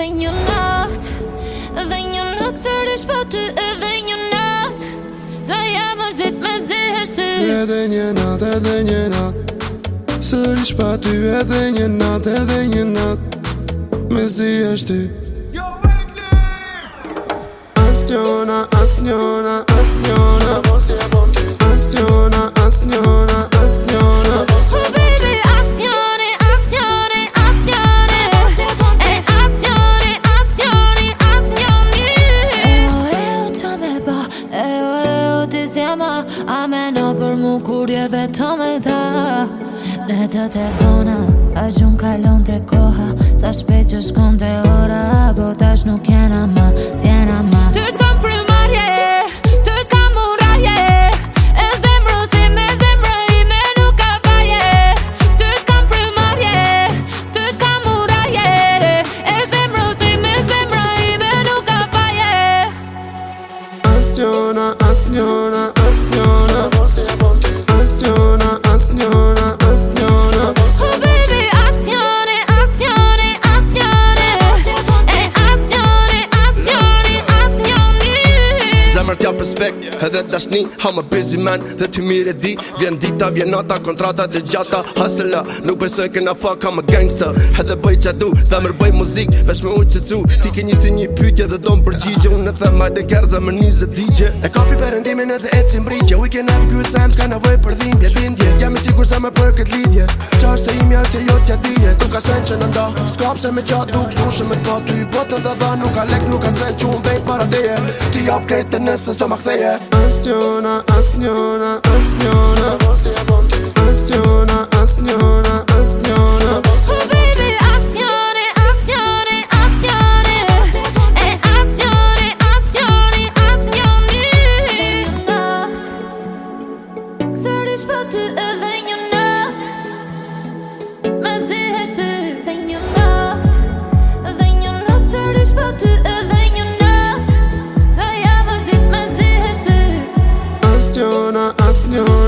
Edhe një nat Edhe një nat Sërish pa ty Edhe një nat Za jam ërzit me zesh ty Edhe një nat Edhe një nat Sërish pa ty Edhe një nat Edhe një nat Me zesh ty Jo, Wendley! As njona, as njona, as njona ti zjema A meno për mu kur je vetëm e ta Në të të fona A gjumë kalon të koha Sa shpej që shkon të ora Vot nuk jena ma Sjena ma respect Edhe dashni, I'm a busy man Dhe ti mire di Vjen dita, vjen nata, kontrata dhe gjata Hustle, nuk besoj këna fuck, I'm a gangster Edhe bëj qa du, za mër bëj muzik Vesh me uqë cu, ti ke njësi një pytje Dhe do më përgjigje, unë në them Majtë kërë za më njëzë digje E kapi përëndimin edhe etë si mbrigje We can have good times, ka nevoj për dhimbje Bindje, jam i sigur se me për këtë lidhje Qa është e imi, është e jotja dhije Nuk ka sen që nënda se me qatë duk Sushë me të ty Po të ndë ka lek, nuk ka sen që unë vejt para deje Ti jap krejtë nëse s'do Ma ceria astiona assnyona assnyona assnyona vocea ponte astiona assnyona oh, baby azione azione azione e azione azione azione astion nu macht cerish pat нас нем